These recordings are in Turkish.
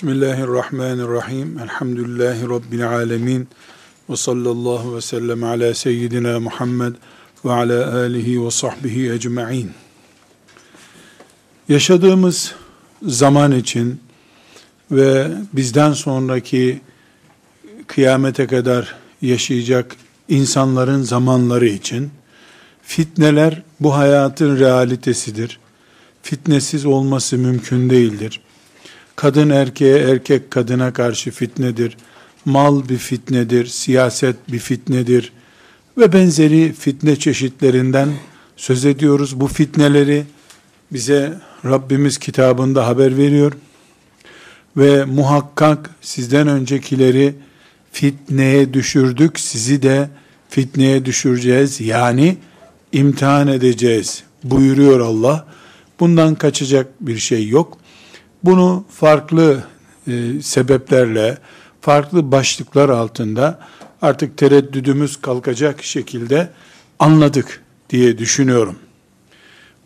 Bismillahirrahmanirrahim. Elhamdülillahi Rabbil alemin. Ve sallallahu ve sellem ala seyyidina Muhammed ve ala alihi ve sahbihi ecma'in. Yaşadığımız zaman için ve bizden sonraki kıyamete kadar yaşayacak insanların zamanları için fitneler bu hayatın realitesidir. Fitnesiz olması mümkün değildir kadın erkeğe, erkek kadına karşı fitnedir. Mal bir fitnedir, siyaset bir fitnedir ve benzeri fitne çeşitlerinden söz ediyoruz. Bu fitneleri bize Rabbimiz kitabında haber veriyor. Ve muhakkak sizden öncekileri fitneye düşürdük, sizi de fitneye düşüreceğiz. Yani imtihan edeceğiz buyuruyor Allah. Bundan kaçacak bir şey yok. Bunu farklı e, sebeplerle, farklı başlıklar altında artık tereddüdümüz kalkacak şekilde anladık diye düşünüyorum.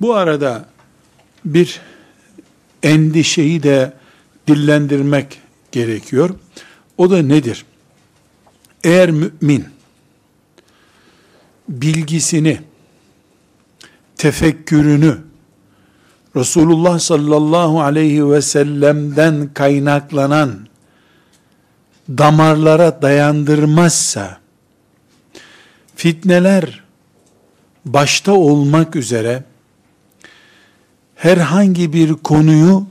Bu arada bir endişeyi de dillendirmek gerekiyor. O da nedir? Eğer mümin bilgisini, tefekkürünü Resulullah sallallahu aleyhi ve sellem'den kaynaklanan damarlara dayandırmazsa, fitneler başta olmak üzere herhangi bir konuyu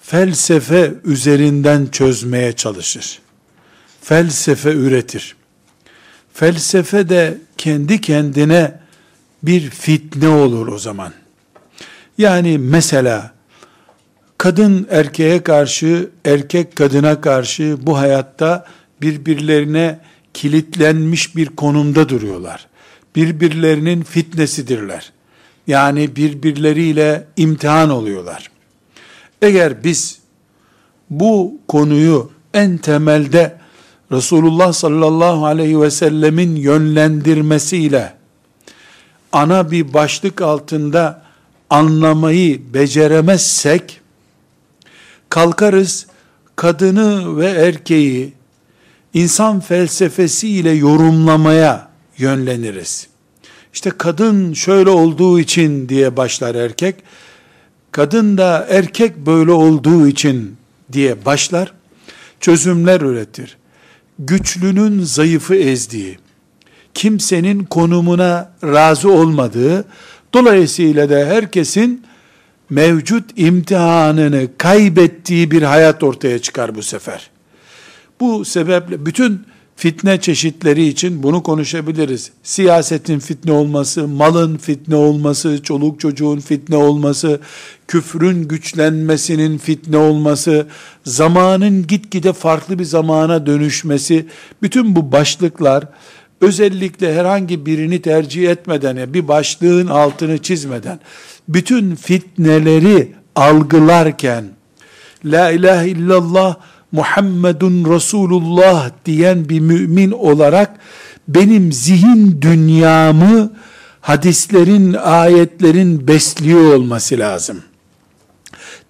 felsefe üzerinden çözmeye çalışır. Felsefe üretir. Felsefe de kendi kendine bir fitne olur o zaman. Yani mesela kadın erkeğe karşı, erkek kadına karşı bu hayatta birbirlerine kilitlenmiş bir konumda duruyorlar. Birbirlerinin fitnesidirler. Yani birbirleriyle imtihan oluyorlar. Eğer biz bu konuyu en temelde Resulullah sallallahu aleyhi ve sellemin yönlendirmesiyle ana bir başlık altında anlamayı beceremezsek, kalkarız kadını ve erkeği insan felsefesiyle yorumlamaya yönleniriz. İşte kadın şöyle olduğu için diye başlar erkek, kadın da erkek böyle olduğu için diye başlar, çözümler üretir. Güçlünün zayıfı ezdiği, kimsenin konumuna razı olmadığı, Dolayısıyla da herkesin mevcut imtihanını kaybettiği bir hayat ortaya çıkar bu sefer. Bu sebeple bütün fitne çeşitleri için bunu konuşabiliriz. Siyasetin fitne olması, malın fitne olması, çoluk çocuğun fitne olması, küfrün güçlenmesinin fitne olması, zamanın gitgide farklı bir zamana dönüşmesi, bütün bu başlıklar özellikle herhangi birini tercih etmeden, bir başlığın altını çizmeden, bütün fitneleri algılarken, La ilahe illallah Muhammedun Resulullah diyen bir mümin olarak, benim zihin dünyamı hadislerin, ayetlerin besliyor olması lazım.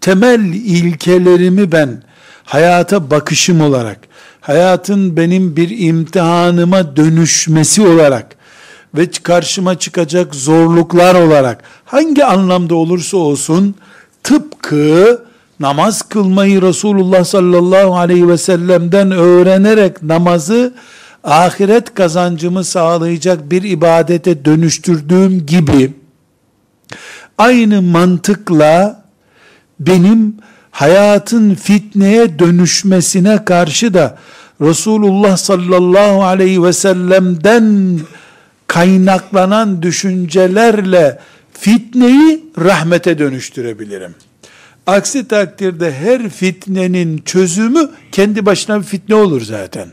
Temel ilkelerimi ben hayata bakışım olarak, hayatın benim bir imtihanıma dönüşmesi olarak ve karşıma çıkacak zorluklar olarak hangi anlamda olursa olsun tıpkı namaz kılmayı Resulullah sallallahu aleyhi ve sellem'den öğrenerek namazı ahiret kazancımı sağlayacak bir ibadete dönüştürdüğüm gibi aynı mantıkla benim hayatın fitneye dönüşmesine karşı da Resulullah sallallahu aleyhi ve sellem'den kaynaklanan düşüncelerle fitneyi rahmete dönüştürebilirim. Aksi takdirde her fitnenin çözümü kendi başına bir fitne olur zaten.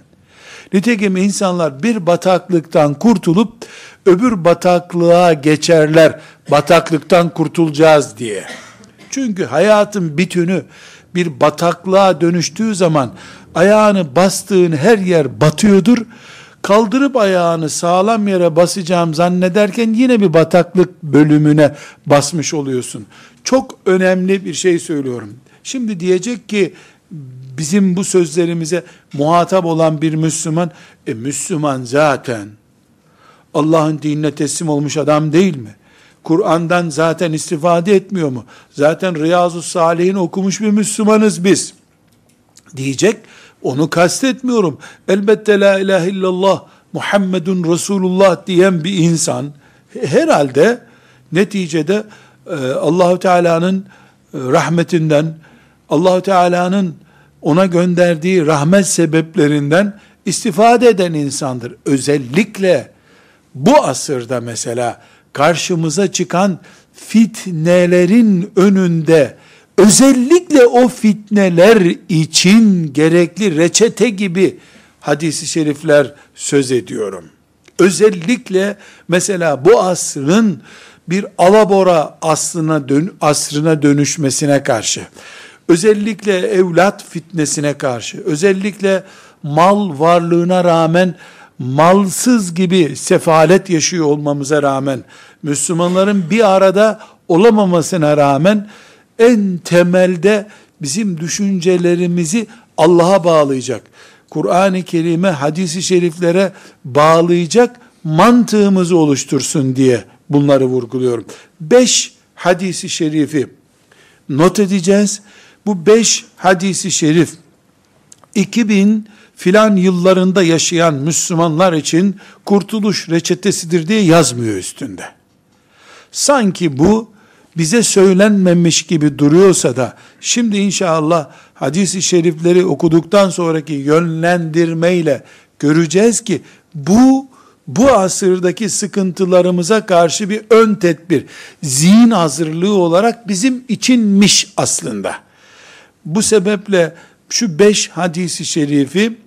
Nitekim insanlar bir bataklıktan kurtulup öbür bataklığa geçerler. Bataklıktan kurtulacağız diye. Çünkü hayatın bütünü bir bataklığa dönüştüğü zaman ayağını bastığın her yer batıyordur. Kaldırıp ayağını sağlam yere basacağım zannederken yine bir bataklık bölümüne basmış oluyorsun. Çok önemli bir şey söylüyorum. Şimdi diyecek ki bizim bu sözlerimize muhatap olan bir Müslüman, e Müslüman zaten Allah'ın dinine teslim olmuş adam değil mi? Kur'an'dan zaten istifade etmiyor mu? Zaten Riyazu Salih'in okumuş bir Müslümanız biz. Diyecek, onu kastetmiyorum. Elbette la ilahe illallah Muhammedun Resulullah diyen bir insan herhalde neticede e, Allahu Teala'nın e, rahmetinden, Allahu Teala'nın ona gönderdiği rahmet sebeplerinden istifade eden insandır. Özellikle bu asırda mesela karşımıza çıkan fitnelerin önünde özellikle o fitneler için gerekli reçete gibi hadisi şerifler söz ediyorum. Özellikle mesela bu asrın bir alabora aslına dön, asrına dönüşmesine karşı, özellikle evlat fitnesine karşı, özellikle mal varlığına rağmen malsız gibi sefalet yaşıyor olmamıza rağmen, Müslümanların bir arada olamamasına rağmen, en temelde bizim düşüncelerimizi Allah'a bağlayacak, Kur'an-ı Kerim'e, hadisi şeriflere bağlayacak mantığımızı oluştursun diye bunları vurguluyorum. Beş hadisi şerifi not edeceğiz. Bu beş hadisi şerif 2000 filan yıllarında yaşayan Müslümanlar için kurtuluş reçetesidir diye yazmıyor üstünde. Sanki bu bize söylenmemiş gibi duruyorsa da şimdi inşallah hadisi şerifleri okuduktan sonraki yönlendirmeyle göreceğiz ki bu bu asırdaki sıkıntılarımıza karşı bir ön tedbir, zihin hazırlığı olarak bizim içinmiş aslında. Bu sebeple şu beş hadisi şerifi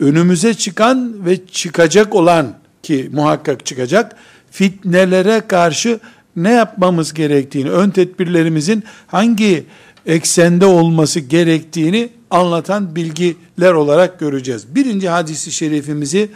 önümüze çıkan ve çıkacak olan ki muhakkak çıkacak fitnelere karşı ne yapmamız gerektiğini, ön tedbirlerimizin hangi eksende olması gerektiğini anlatan bilgiler olarak göreceğiz. Birinci hadisi şerifimizi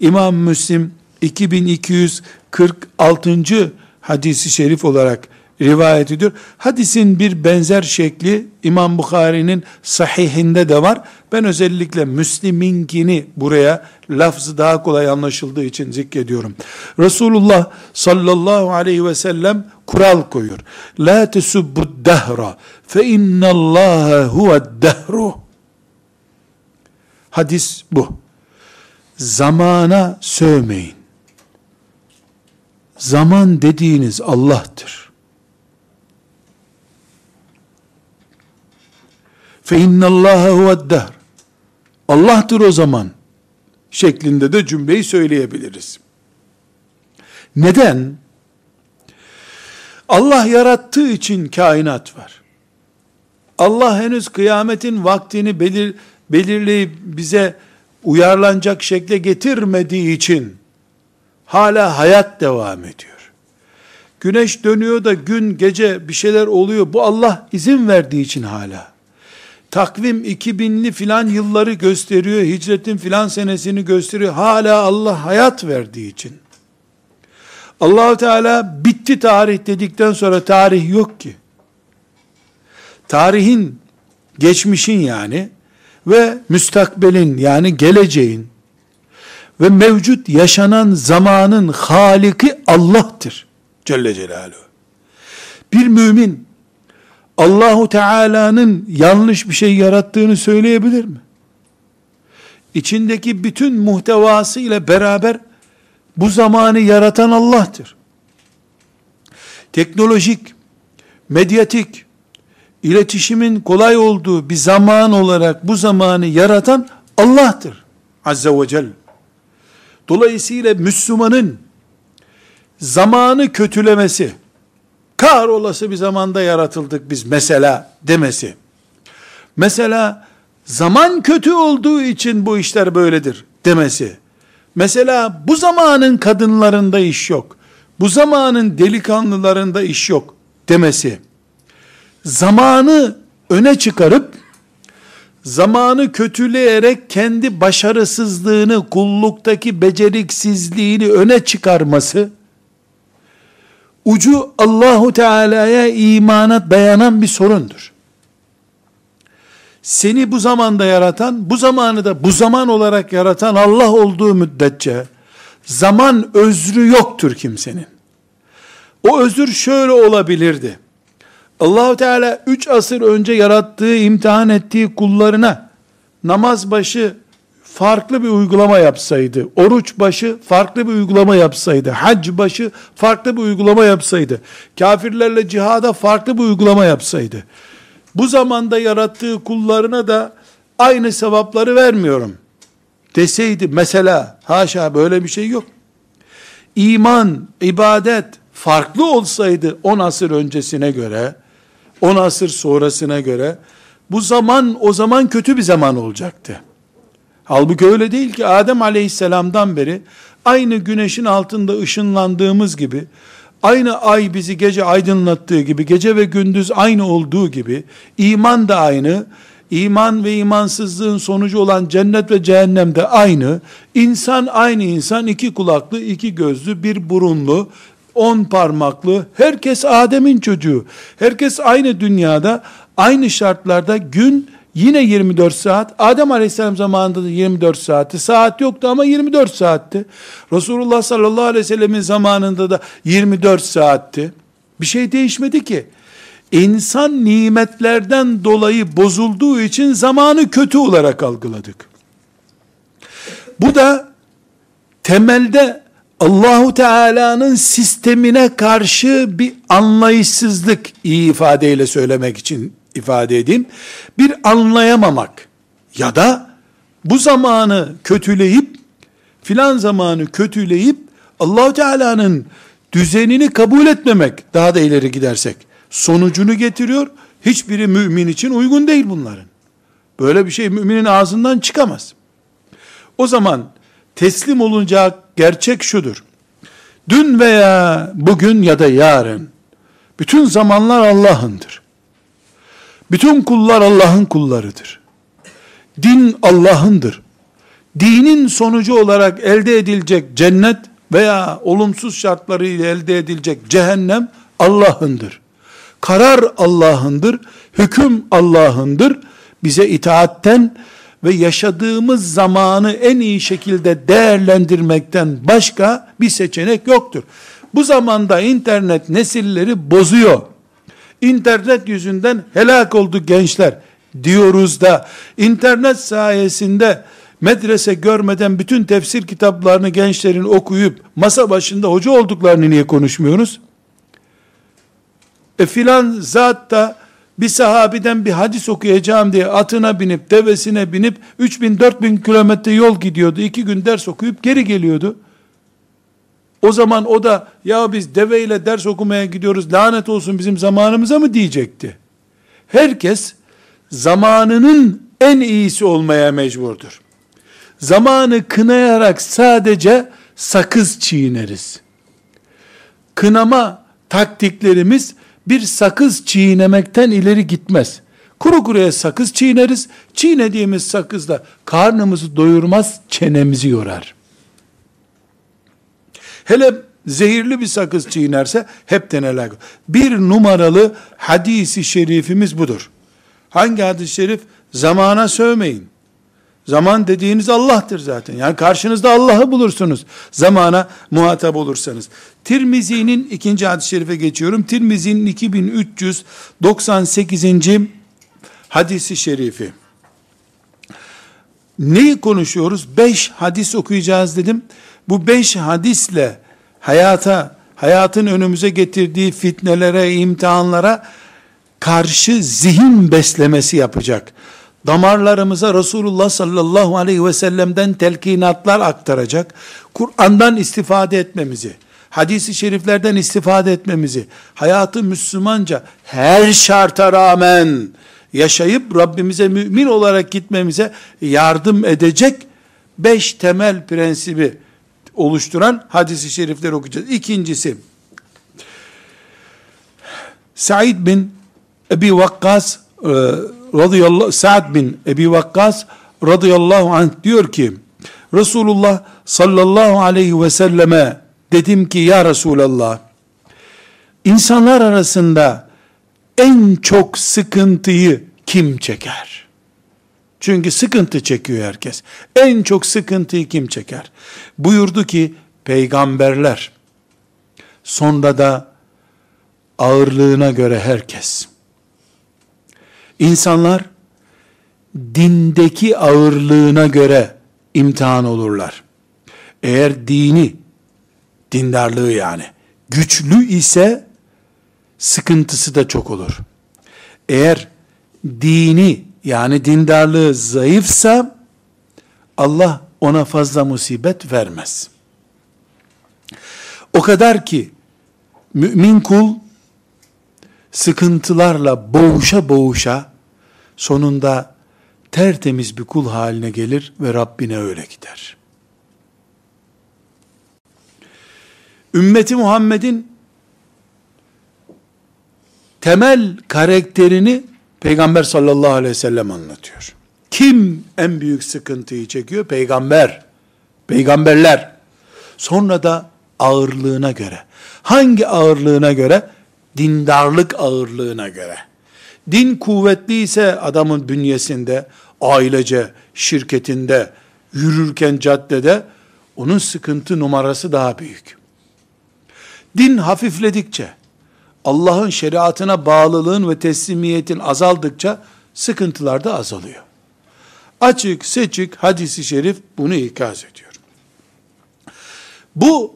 İmam Müslim 2246. hadisi şerif olarak rivayet ediyor. Hadisin bir benzer şekli İmam Bukhari'nin sahihinde de var. Ben özellikle Müslim'inkini buraya lafzı daha kolay anlaşıldığı için zikrediyorum. Resulullah sallallahu aleyhi ve sellem kural koyuyor. La tesubbu dehra fe innallaha huve dehru. Hadis bu. Zamana sövmeyin. Zaman dediğiniz Allah'tır. Fe innallâhe huveddehr. Allah'tır o zaman. Şeklinde de cümleyi söyleyebiliriz. Neden? Allah yarattığı için kainat var. Allah henüz kıyametin vaktini belir, belirleyip bize uyarlanacak şekle getirmediği için hala hayat devam ediyor. Güneş dönüyor da gün gece bir şeyler oluyor. Bu Allah izin verdiği için hala. Takvim 2000'li filan yılları gösteriyor. Hicretin filan senesini gösteriyor. Hala Allah hayat verdiği için. Allahu Teala bitti tarih dedikten sonra tarih yok ki. Tarihin, geçmişin yani ve müstakbelin yani geleceğin ve mevcut yaşanan zamanın haliki Allah'tır. Celle Celaluhu. Bir mümin Allahu Teala'nın yanlış bir şey yarattığını söyleyebilir mi? İçindeki bütün muhtevası ile beraber bu zamanı yaratan Allah'tır. Teknolojik, medyatik, iletişimin kolay olduğu bir zaman olarak bu zamanı yaratan Allah'tır. Azze ve Celle. Dolayısıyla Müslümanın zamanı kötülemesi, kahrolası bir zamanda yaratıldık biz mesela demesi. Mesela zaman kötü olduğu için bu işler böyledir demesi. Mesela bu zamanın kadınlarında iş yok. Bu zamanın delikanlılarında iş yok demesi zamanı öne çıkarıp zamanı kötüleyerek kendi başarısızlığını, kulluktaki beceriksizliğini öne çıkarması ucu Allahu Teala'ya imana dayanan bir sorundur. seni bu zamanda yaratan, bu zamanı da bu zaman olarak yaratan Allah olduğu müddetçe zaman özrü yoktur kimsenin. O özür şöyle olabilirdi. Allahu Teala 3 asır önce yarattığı, imtihan ettiği kullarına namaz başı farklı bir uygulama yapsaydı, oruç başı farklı bir uygulama yapsaydı, hac başı farklı bir uygulama yapsaydı, kafirlerle cihada farklı bir uygulama yapsaydı, bu zamanda yarattığı kullarına da aynı sevapları vermiyorum deseydi mesela, haşa böyle bir şey yok. İman, ibadet farklı olsaydı 10 asır öncesine göre, 10 asır sonrasına göre, bu zaman o zaman kötü bir zaman olacaktı. Halbuki öyle değil ki Adem aleyhisselamdan beri aynı güneşin altında ışınlandığımız gibi, aynı ay bizi gece aydınlattığı gibi, gece ve gündüz aynı olduğu gibi, iman da aynı, iman ve imansızlığın sonucu olan cennet ve cehennem de aynı, insan aynı insan, iki kulaklı, iki gözlü, bir burunlu, on parmaklı, herkes Adem'in çocuğu, herkes aynı dünyada, aynı şartlarda gün, Yine 24 saat. Adem Aleyhisselam zamanında da 24 saatti. Saat yoktu ama 24 saatti. Resulullah sallallahu aleyhi ve sellemin zamanında da 24 saatti. Bir şey değişmedi ki. İnsan nimetlerden dolayı bozulduğu için zamanı kötü olarak algıladık. Bu da temelde Allahu Teala'nın sistemine karşı bir anlayışsızlık iyi ifadeyle söylemek için ifade edeyim. Bir anlayamamak ya da bu zamanı kötüleyip filan zamanı kötüleyip allah Teala'nın düzenini kabul etmemek daha da ileri gidersek sonucunu getiriyor. Hiçbiri mümin için uygun değil bunların. Böyle bir şey müminin ağzından çıkamaz. O zaman teslim olunacak gerçek şudur. Dün veya bugün ya da yarın bütün zamanlar Allah'ındır. Bütün kullar Allah'ın kullarıdır. Din Allah'ındır. Dinin sonucu olarak elde edilecek cennet veya olumsuz şartlarıyla elde edilecek cehennem Allah'ındır. Karar Allah'ındır, hüküm Allah'ındır. Bize itaatten ve yaşadığımız zamanı en iyi şekilde değerlendirmekten başka bir seçenek yoktur. Bu zamanda internet nesilleri bozuyor internet yüzünden helak oldu gençler diyoruz da internet sayesinde medrese görmeden bütün tefsir kitaplarını gençlerin okuyup masa başında hoca olduklarını niye konuşmuyoruz? E filan zat da bir sahabiden bir hadis okuyacağım diye atına binip devesine binip 3000 4000 kilometre yol gidiyordu. iki gün ders okuyup geri geliyordu. O zaman o da ya biz deveyle ders okumaya gidiyoruz lanet olsun bizim zamanımıza mı diyecekti. Herkes zamanının en iyisi olmaya mecburdur. Zamanı kınayarak sadece sakız çiğneriz. Kınama taktiklerimiz bir sakız çiğnemekten ileri gitmez. Kuru kuruya sakız çiğneriz. Çiğnediğimiz sakızla karnımızı doyurmaz, çenemizi yorar. Hele zehirli bir sakız çiğnerse hepten helak. Bir numaralı hadisi şerifimiz budur. Hangi hadis-i şerif? Zamana sövmeyin. Zaman dediğiniz Allah'tır zaten. Yani karşınızda Allah'ı bulursunuz. Zamana muhatap olursanız. Tirmizi'nin ikinci hadis-i şerife geçiyorum. Tirmizi'nin 2398. hadisi şerifi. Neyi konuşuyoruz? Beş hadis okuyacağız dedim. Bu beş hadisle hayata, hayatın önümüze getirdiği fitnelere, imtihanlara karşı zihin beslemesi yapacak. Damarlarımıza Resulullah sallallahu aleyhi ve sellem'den telkinatlar aktaracak. Kur'an'dan istifade etmemizi, hadisi şeriflerden istifade etmemizi, hayatı Müslümanca her şarta rağmen yaşayıp Rabbimize mümin olarak gitmemize yardım edecek beş temel prensibi oluşturan hadisi şerifleri okuyacağız. İkincisi, Said bin Ebi Vakkas e, radıyallahu Sa'd bin Ebi Vakkas radıyallahu anh diyor ki Resulullah sallallahu aleyhi ve selleme dedim ki ya Resulallah insanlar arasında en çok sıkıntıyı kim çeker? Çünkü sıkıntı çekiyor herkes. En çok sıkıntıyı kim çeker? Buyurdu ki peygamberler, sonra da ağırlığına göre herkes. İnsanlar dindeki ağırlığına göre imtihan olurlar. Eğer dini, dindarlığı yani, güçlü ise sıkıntısı da çok olur. Eğer dini yani dindarlığı zayıfsa Allah ona fazla musibet vermez. O kadar ki mümin kul sıkıntılarla boğuşa boğuşa sonunda tertemiz bir kul haline gelir ve Rabbine öyle gider. Ümmeti Muhammed'in temel karakterini Peygamber sallallahu aleyhi ve sellem anlatıyor. Kim en büyük sıkıntıyı çekiyor? Peygamber. Peygamberler. Sonra da ağırlığına göre. Hangi ağırlığına göre? Dindarlık ağırlığına göre. Din kuvvetli ise adamın bünyesinde, ailece, şirketinde, yürürken caddede, onun sıkıntı numarası daha büyük. Din hafifledikçe, Allah'ın şeriatına bağlılığın ve teslimiyetin azaldıkça sıkıntılar da azalıyor. Açık seçik hadisi şerif bunu ikaz ediyor. Bu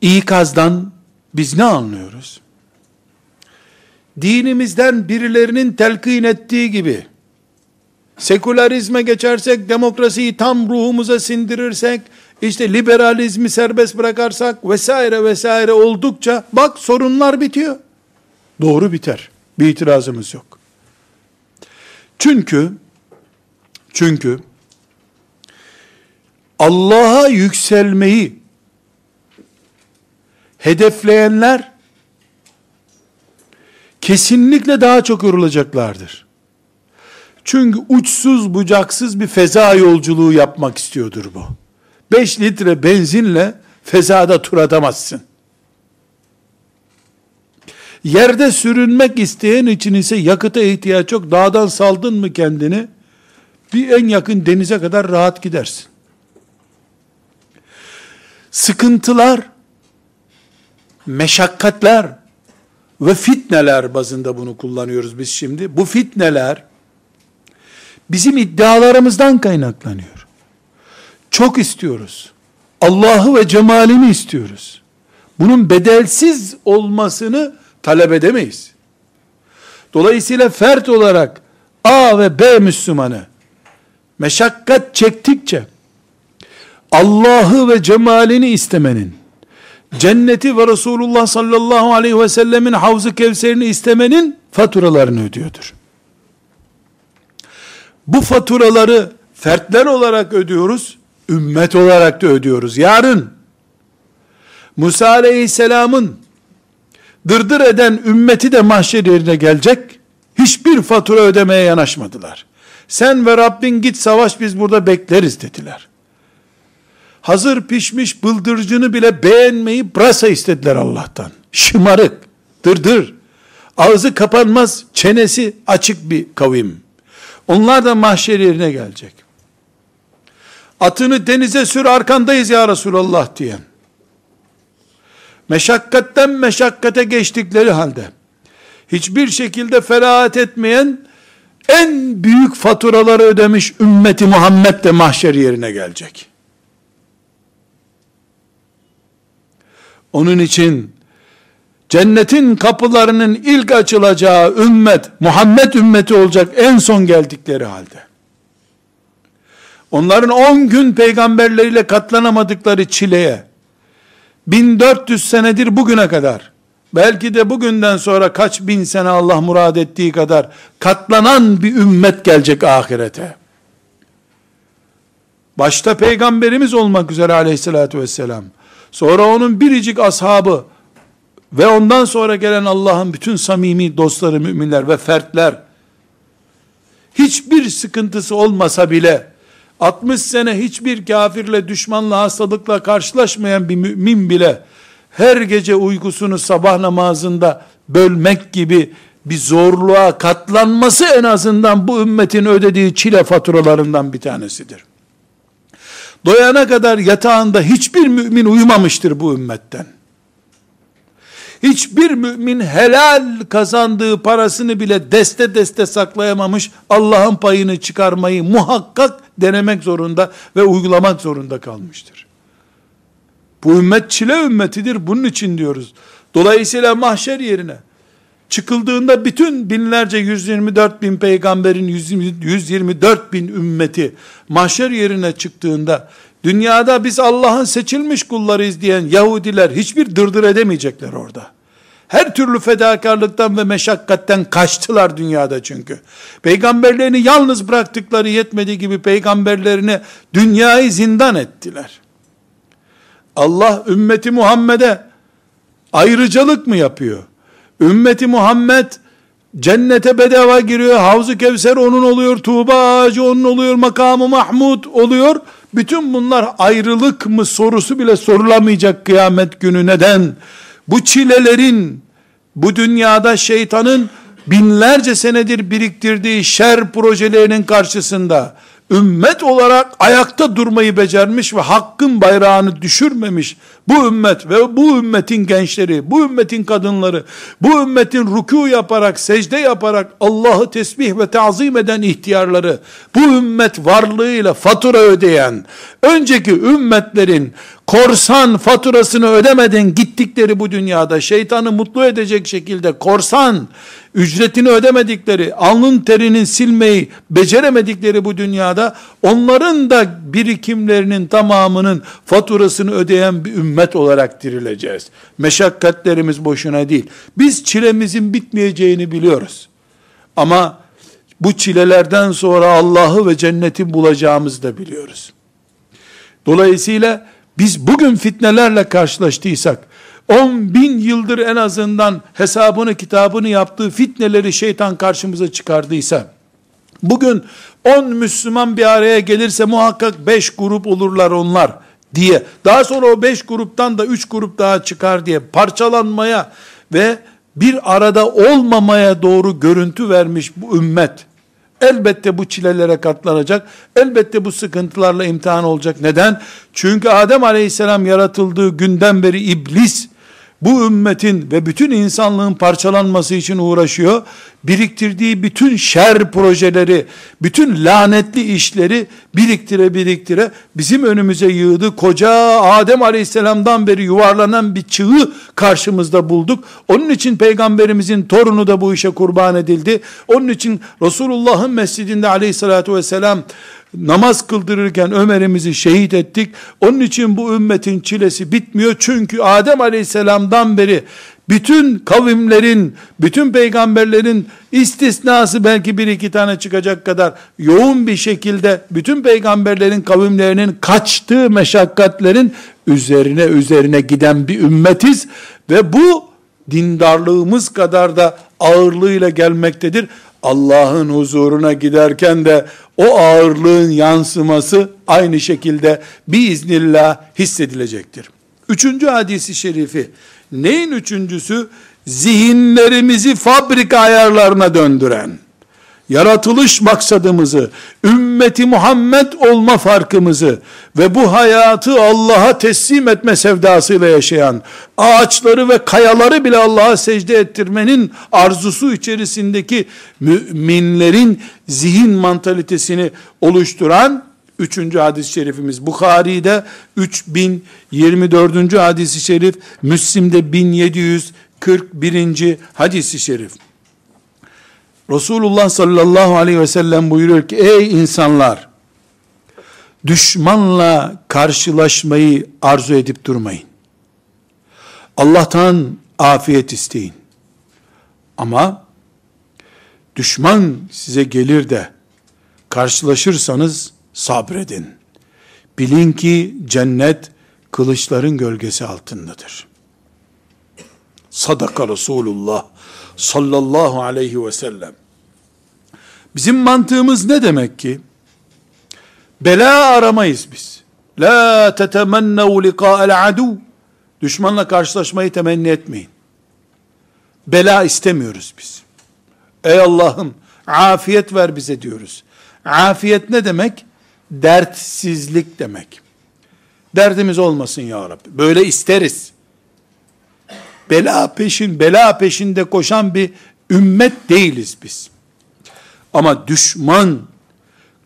ikazdan biz ne anlıyoruz? Dinimizden birilerinin telkin ettiği gibi sekülerizme geçersek, demokrasiyi tam ruhumuza sindirirsek, işte liberalizmi serbest bırakarsak vesaire vesaire oldukça bak sorunlar bitiyor. Doğru biter. Bir itirazımız yok. Çünkü çünkü Allah'a yükselmeyi hedefleyenler kesinlikle daha çok yorulacaklardır. Çünkü uçsuz bucaksız bir feza yolculuğu yapmak istiyordur bu. 5 litre benzinle fezada tur atamazsın. Yerde sürünmek isteyen için ise yakıta ihtiyaç yok. Dağdan saldın mı kendini, bir en yakın denize kadar rahat gidersin. Sıkıntılar, meşakkatler ve fitneler bazında bunu kullanıyoruz biz şimdi. Bu fitneler bizim iddialarımızdan kaynaklanıyor. Çok istiyoruz. Allah'ı ve cemalini istiyoruz. Bunun bedelsiz olmasını talep edemeyiz. Dolayısıyla fert olarak A ve B Müslümanı meşakkat çektikçe Allah'ı ve cemalini istemenin, cenneti ve Resulullah sallallahu aleyhi ve sellemin havzu kevserini istemenin faturalarını ödüyordur. Bu faturaları fertler olarak ödüyoruz, ümmet olarak da ödüyoruz. Yarın Musa aleyhisselamın dırdır eden ümmeti de mahşer yerine gelecek. Hiçbir fatura ödemeye yanaşmadılar. Sen ve Rabbin git savaş biz burada bekleriz dediler. Hazır pişmiş bıldırcını bile beğenmeyi brasa istediler Allah'tan. Şımarık, dırdır, ağzı kapanmaz, çenesi açık bir kavim. Onlar da mahşer yerine gelecek. Atını denize sür arkandayız ya Resulallah diyen. Meşakkatten meşakkate geçtikleri halde hiçbir şekilde ferahat etmeyen en büyük faturaları ödemiş ümmeti Muhammed de mahşer yerine gelecek. Onun için cennetin kapılarının ilk açılacağı ümmet Muhammed ümmeti olacak en son geldikleri halde. Onların 10 gün peygamberleriyle katlanamadıkları çileye 1400 senedir bugüne kadar belki de bugünden sonra kaç bin sene Allah murad ettiği kadar katlanan bir ümmet gelecek ahirete. Başta peygamberimiz olmak üzere aleyhissalatü vesselam. Sonra onun biricik ashabı ve ondan sonra gelen Allah'ın bütün samimi dostları, müminler ve fertler hiçbir sıkıntısı olmasa bile 60 sene hiçbir kafirle, düşmanla, hastalıkla karşılaşmayan bir mümin bile her gece uykusunu sabah namazında bölmek gibi bir zorluğa katlanması en azından bu ümmetin ödediği çile faturalarından bir tanesidir. Doyana kadar yatağında hiçbir mümin uyumamıştır bu ümmetten. Hiçbir mümin helal kazandığı parasını bile deste deste saklayamamış, Allah'ın payını çıkarmayı muhakkak denemek zorunda ve uygulamak zorunda kalmıştır. Bu ümmet çile ümmetidir, bunun için diyoruz. Dolayısıyla mahşer yerine, çıkıldığında bütün binlerce 124 bin peygamberin 124 bin ümmeti mahşer yerine çıktığında dünyada biz Allah'ın seçilmiş kullarıyız diyen Yahudiler hiçbir dırdır edemeyecekler orada. Her türlü fedakarlıktan ve meşakkatten kaçtılar dünyada çünkü. Peygamberlerini yalnız bıraktıkları yetmediği gibi peygamberlerini dünyayı zindan ettiler. Allah ümmeti Muhammed'e ayrıcalık mı yapıyor? Ümmeti Muhammed cennete bedava giriyor, Havzu Kevser onun oluyor, Tuğba ağacı onun oluyor, makamı Mahmud oluyor. Bütün bunlar ayrılık mı sorusu bile sorulamayacak kıyamet günü. Neden? Bu çilelerin, bu dünyada şeytanın binlerce senedir biriktirdiği şer projelerinin karşısında ümmet olarak ayakta durmayı becermiş ve hakkın bayrağını düşürmemiş bu ümmet ve bu ümmetin gençleri, bu ümmetin kadınları, bu ümmetin ruku yaparak, secde yaparak Allah'ı tesbih ve tazim eden ihtiyarları, bu ümmet varlığıyla fatura ödeyen, önceki ümmetlerin korsan faturasını ödemeden gittikleri bu dünyada şeytanı mutlu edecek şekilde korsan ücretini ödemedikleri, alnın terinin silmeyi beceremedikleri bu dünyada onların da birikimlerinin tamamının faturasını ödeyen bir ümmet olarak dirileceğiz. Meşakkatlerimiz boşuna değil. Biz çilemizin bitmeyeceğini biliyoruz. Ama bu çilelerden sonra Allah'ı ve cenneti bulacağımızı da biliyoruz. Dolayısıyla biz bugün fitnelerle karşılaştıysak, 10 bin yıldır en azından hesabını kitabını yaptığı fitneleri şeytan karşımıza çıkardıysa, bugün 10 Müslüman bir araya gelirse muhakkak 5 grup olurlar onlar diye, daha sonra o 5 gruptan da 3 grup daha çıkar diye parçalanmaya ve bir arada olmamaya doğru görüntü vermiş bu ümmet, Elbette bu çilelere katlanacak. Elbette bu sıkıntılarla imtihan olacak. Neden? Çünkü Adem aleyhisselam yaratıldığı günden beri iblis, bu ümmetin ve bütün insanlığın parçalanması için uğraşıyor. Biriktirdiği bütün şer projeleri, bütün lanetli işleri biriktire biriktire bizim önümüze yığdı. Koca Adem Aleyhisselam'dan beri yuvarlanan bir çığı karşımızda bulduk. Onun için peygamberimizin torunu da bu işe kurban edildi. Onun için Resulullah'ın mescidinde Aleyhisselatü vesselam namaz kıldırırken Ömer'imizi şehit ettik. Onun için bu ümmetin çilesi bitmiyor. Çünkü Adem aleyhisselamdan beri bütün kavimlerin, bütün peygamberlerin istisnası belki bir iki tane çıkacak kadar yoğun bir şekilde bütün peygamberlerin kavimlerinin kaçtığı meşakkatlerin üzerine üzerine giden bir ümmetiz ve bu dindarlığımız kadar da ağırlığıyla gelmektedir. Allah'ın huzuruna giderken de o ağırlığın yansıması aynı şekilde biiznillah hissedilecektir. Üçüncü hadisi şerifi, neyin üçüncüsü? Zihinlerimizi fabrika ayarlarına döndüren, yaratılış maksadımızı, ümmeti Muhammed olma farkımızı ve bu hayatı Allah'a teslim etme sevdasıyla yaşayan, ağaçları ve kayaları bile Allah'a secde ettirmenin arzusu içerisindeki müminlerin zihin mantalitesini oluşturan Üçüncü hadis-i şerifimiz Bukhari'de 3024. hadis-i şerif, Müslim'de 1741. hadis-i şerif. Resulullah sallallahu aleyhi ve sellem buyuruyor ki ey insanlar düşmanla karşılaşmayı arzu edip durmayın. Allah'tan afiyet isteyin. Ama düşman size gelir de karşılaşırsanız sabredin. Bilin ki cennet kılıçların gölgesi altındadır. Sadaka Resulullah sallallahu aleyhi ve sellem. Bizim mantığımız ne demek ki? Bela aramayız biz. La tetemennev liqa'el adu. Düşmanla karşılaşmayı temenni etmeyin. Bela istemiyoruz biz. Ey Allah'ım afiyet ver bize diyoruz. Afiyet ne demek? Dertsizlik demek. Derdimiz olmasın ya Rabbi. Böyle isteriz. Bela peşin, bela peşinde koşan bir ümmet değiliz biz. Ama düşman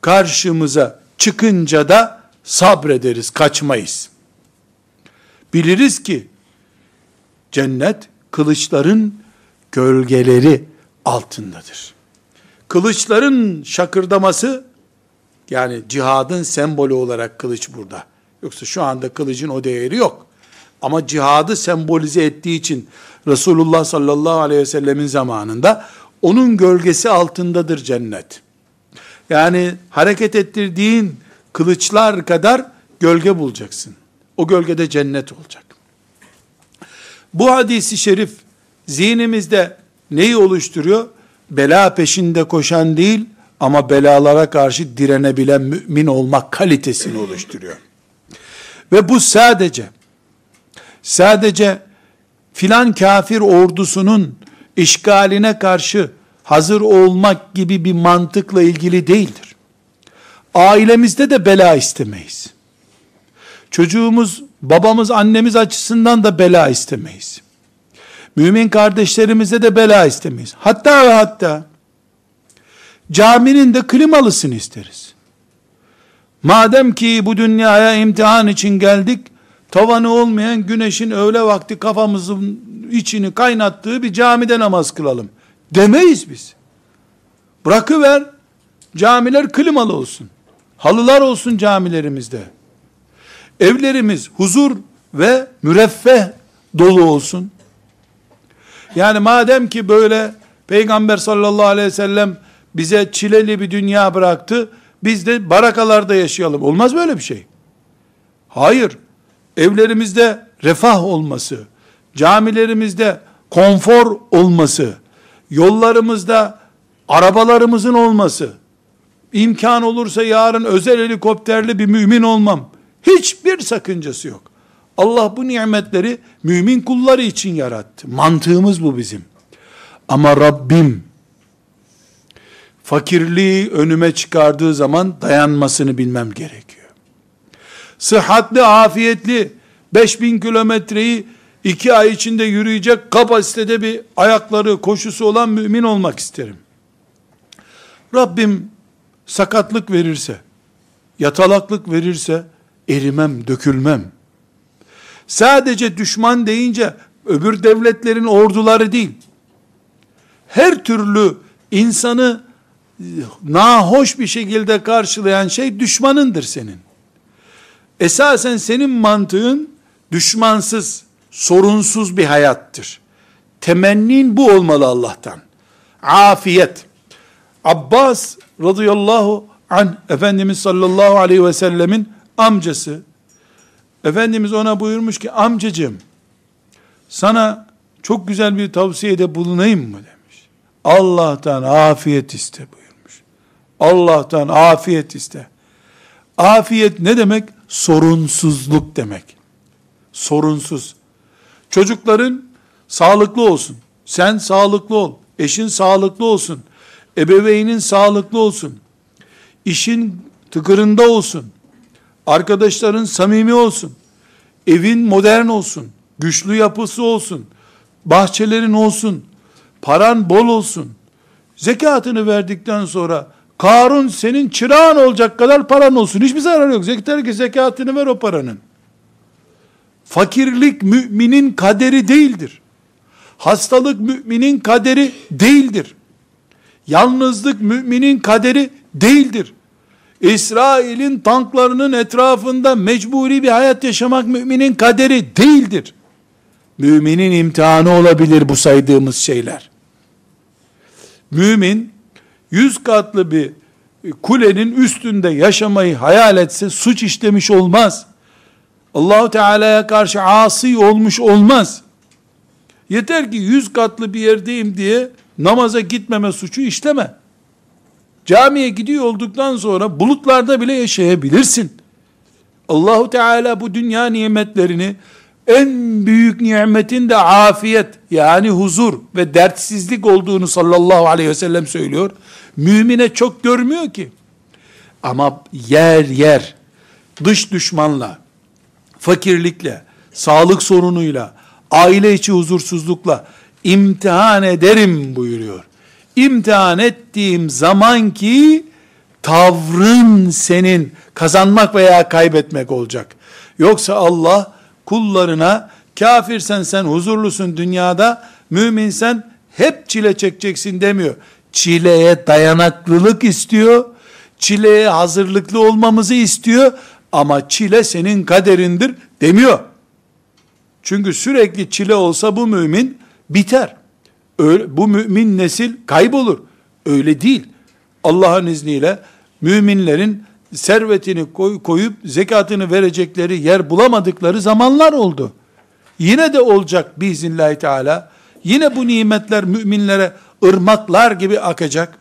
karşımıza çıkınca da sabrederiz, kaçmayız. Biliriz ki cennet kılıçların gölgeleri altındadır. Kılıçların şakırdaması yani cihadın sembolü olarak kılıç burada. Yoksa şu anda kılıcın o değeri yok. Ama cihadı sembolize ettiği için Resulullah sallallahu aleyhi ve sellemin zamanında onun gölgesi altındadır cennet. Yani hareket ettirdiğin kılıçlar kadar gölge bulacaksın. O gölgede cennet olacak. Bu hadisi şerif zihnimizde neyi oluşturuyor? Bela peşinde koşan değil ama belalara karşı direnebilen mümin olmak kalitesini oluşturuyor. Ve bu sadece sadece filan kafir ordusunun işgaline karşı hazır olmak gibi bir mantıkla ilgili değildir. Ailemizde de bela istemeyiz. Çocuğumuz, babamız, annemiz açısından da bela istemeyiz. Mümin kardeşlerimize de bela istemeyiz. Hatta ve hatta caminin de klimalısını isteriz. Madem ki bu dünyaya imtihan için geldik, tavanı olmayan güneşin öğle vakti kafamızın içini kaynattığı bir camide namaz kılalım. Demeyiz biz. Bırakıver, camiler klimalı olsun. Halılar olsun camilerimizde. Evlerimiz huzur ve müreffeh dolu olsun. Yani madem ki böyle Peygamber sallallahu aleyhi ve sellem bize çileli bir dünya bıraktı, biz de barakalarda yaşayalım. Olmaz böyle bir şey. Hayır. Evlerimizde refah olması, camilerimizde konfor olması, yollarımızda arabalarımızın olması, imkan olursa yarın özel helikopterli bir mümin olmam, hiçbir sakıncası yok. Allah bu nimetleri mümin kulları için yarattı. Mantığımız bu bizim. Ama Rabbim fakirliği önüme çıkardığı zaman dayanmasını bilmem gerekiyor. Sıhhatli, afiyetli 5000 kilometreyi iki ay içinde yürüyecek kapasitede bir ayakları, koşusu olan mümin olmak isterim. Rabbim sakatlık verirse, yatalaklık verirse erimem, dökülmem. Sadece düşman deyince öbür devletlerin orduları değil. Her türlü insanı nahoş bir şekilde karşılayan şey düşmanındır senin. Esasen senin mantığın düşmansız, sorunsuz bir hayattır. Temennin bu olmalı Allah'tan. Afiyet. Abbas radıyallahu an Efendimiz sallallahu aleyhi ve sellemin amcası Efendimiz ona buyurmuş ki amcacığım sana çok güzel bir tavsiyede bulunayım mı demiş. Allah'tan afiyet iste buyurmuş. Allah'tan afiyet iste. Afiyet ne demek? Sorunsuzluk demek. Sorunsuz. Çocukların sağlıklı olsun. Sen sağlıklı ol. Eşin sağlıklı olsun. Ebeveynin sağlıklı olsun. İşin tıkırında olsun. Arkadaşların samimi olsun. Evin modern olsun. Güçlü yapısı olsun. Bahçelerin olsun. Paran bol olsun. Zekatını verdikten sonra Karun senin çırağın olacak kadar paran olsun. Hiçbir zarar yok. Yeter ki zekatını ver o paranın. Fakirlik müminin kaderi değildir. Hastalık müminin kaderi değildir. Yalnızlık müminin kaderi değildir. İsrail'in tanklarının etrafında mecburi bir hayat yaşamak müminin kaderi değildir. Müminin imtihanı olabilir bu saydığımız şeyler. Mümin yüz katlı bir kulenin üstünde yaşamayı hayal etse suç işlemiş olmaz. Allahu Teala'ya karşı asi olmuş olmaz. Yeter ki yüz katlı bir yerdeyim diye namaza gitmeme suçu işleme. Camiye gidiyor olduktan sonra bulutlarda bile yaşayabilirsin. Allahu Teala bu dünya nimetlerini en büyük nimetin de afiyet yani huzur ve dertsizlik olduğunu sallallahu aleyhi ve sellem söylüyor. Mümine çok görmüyor ki. Ama yer yer dış düşmanla, fakirlikle, sağlık sorunuyla, aile içi huzursuzlukla imtihan ederim buyuruyor. İmtihan ettiğim zaman ki tavrın senin kazanmak veya kaybetmek olacak. Yoksa Allah kullarına kafirsen sen huzurlusun dünyada, müminsen hep çile çekeceksin demiyor. Çileye dayanıklılık istiyor, çileye hazırlıklı olmamızı istiyor ama çile senin kaderindir demiyor. Çünkü sürekli çile olsa bu mümin biter. Öyle, bu mümin nesil kaybolur. Öyle değil. Allah'ın izniyle müminlerin servetini koy, koyup zekatını verecekleri yer bulamadıkları zamanlar oldu. Yine de olacak biiznillahü teala. Yine bu nimetler müminlere ırmaklar gibi akacak.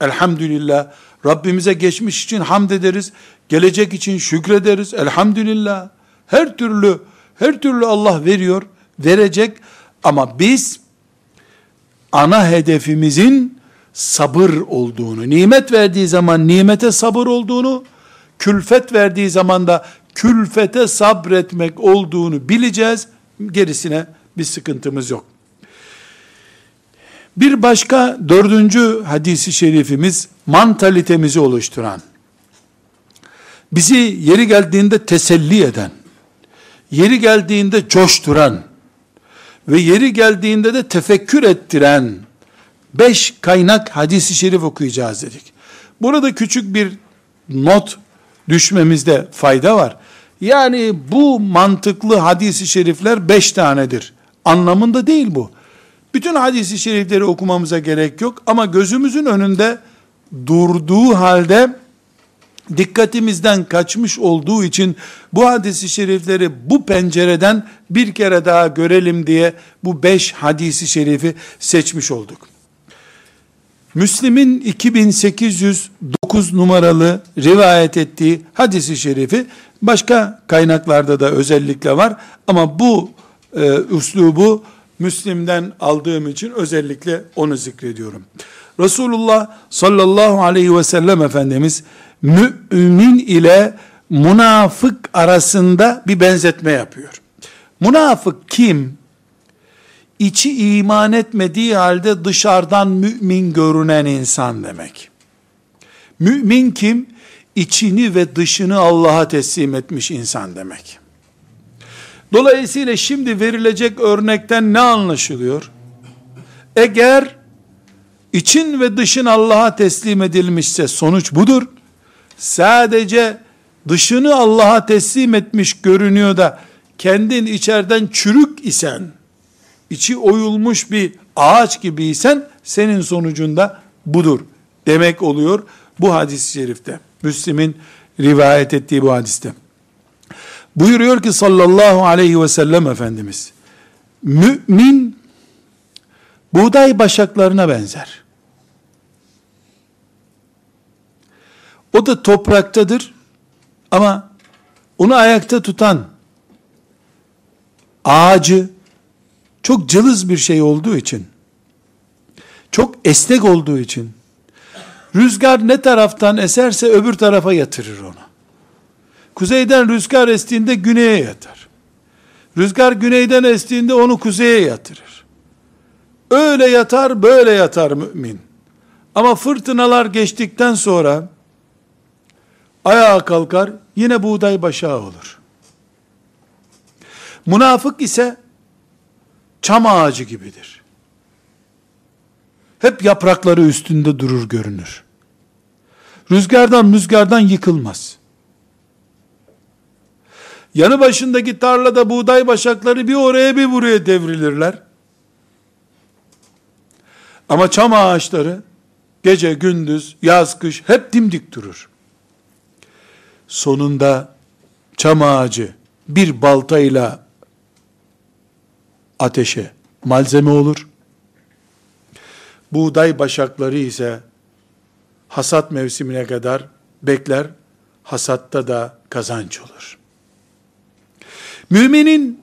Elhamdülillah. Rabbimize geçmiş için hamd ederiz. Gelecek için şükrederiz. Elhamdülillah. Her türlü her türlü Allah veriyor, verecek ama biz ana hedefimizin sabır olduğunu, nimet verdiği zaman nimete sabır olduğunu, külfet verdiği zaman da külfete sabretmek olduğunu bileceğiz. Gerisine bir sıkıntımız yok. Bir başka dördüncü hadisi şerifimiz mantalitemizi oluşturan, bizi yeri geldiğinde teselli eden, yeri geldiğinde coşturan ve yeri geldiğinde de tefekkür ettiren beş kaynak hadisi şerif okuyacağız dedik. Burada küçük bir not düşmemizde fayda var. Yani bu mantıklı hadisi şerifler beş tanedir. Anlamında değil bu. Bütün hadisi şerifleri okumamıza gerek yok ama gözümüzün önünde durduğu halde dikkatimizden kaçmış olduğu için bu hadisi şerifleri bu pencereden bir kere daha görelim diye bu beş hadisi şerifi seçmiş olduk. Müslim'in 2809 numaralı rivayet ettiği hadisi şerifi başka kaynaklarda da özellikle var ama bu e, üslubu Müslim'den aldığım için özellikle onu zikrediyorum. Resulullah sallallahu aleyhi ve sellem Efendimiz mümin ile münafık arasında bir benzetme yapıyor. Münafık kim? İçi iman etmediği halde dışarıdan mümin görünen insan demek. Mümin kim? İçini ve dışını Allah'a teslim etmiş insan demek. Dolayısıyla şimdi verilecek örnekten ne anlaşılıyor? Eğer için ve dışın Allah'a teslim edilmişse sonuç budur sadece dışını Allah'a teslim etmiş görünüyor da kendin içeriden çürük isen, içi oyulmuş bir ağaç gibiysen senin sonucunda budur demek oluyor bu hadis-i şerifte. Müslim'in rivayet ettiği bu hadiste. Buyuruyor ki sallallahu aleyhi ve sellem Efendimiz, mümin buğday başaklarına benzer. O da topraktadır ama onu ayakta tutan ağacı çok cılız bir şey olduğu için çok esnek olduğu için rüzgar ne taraftan eserse öbür tarafa yatırır onu. Kuzeyden rüzgar estiğinde güneye yatar. Rüzgar güneyden estiğinde onu kuzeye yatırır. Öyle yatar, böyle yatar mümin. Ama fırtınalar geçtikten sonra ayağa kalkar, yine buğday başağı olur. Münafık ise çam ağacı gibidir. Hep yaprakları üstünde durur görünür. Rüzgardan rüzgardan yıkılmaz. Yanı başındaki tarlada buğday başakları bir oraya bir buraya devrilirler. Ama çam ağaçları gece gündüz yaz kış hep dimdik durur sonunda çam ağacı bir baltayla ateşe malzeme olur. Buğday başakları ise hasat mevsimine kadar bekler, hasatta da kazanç olur. Müminin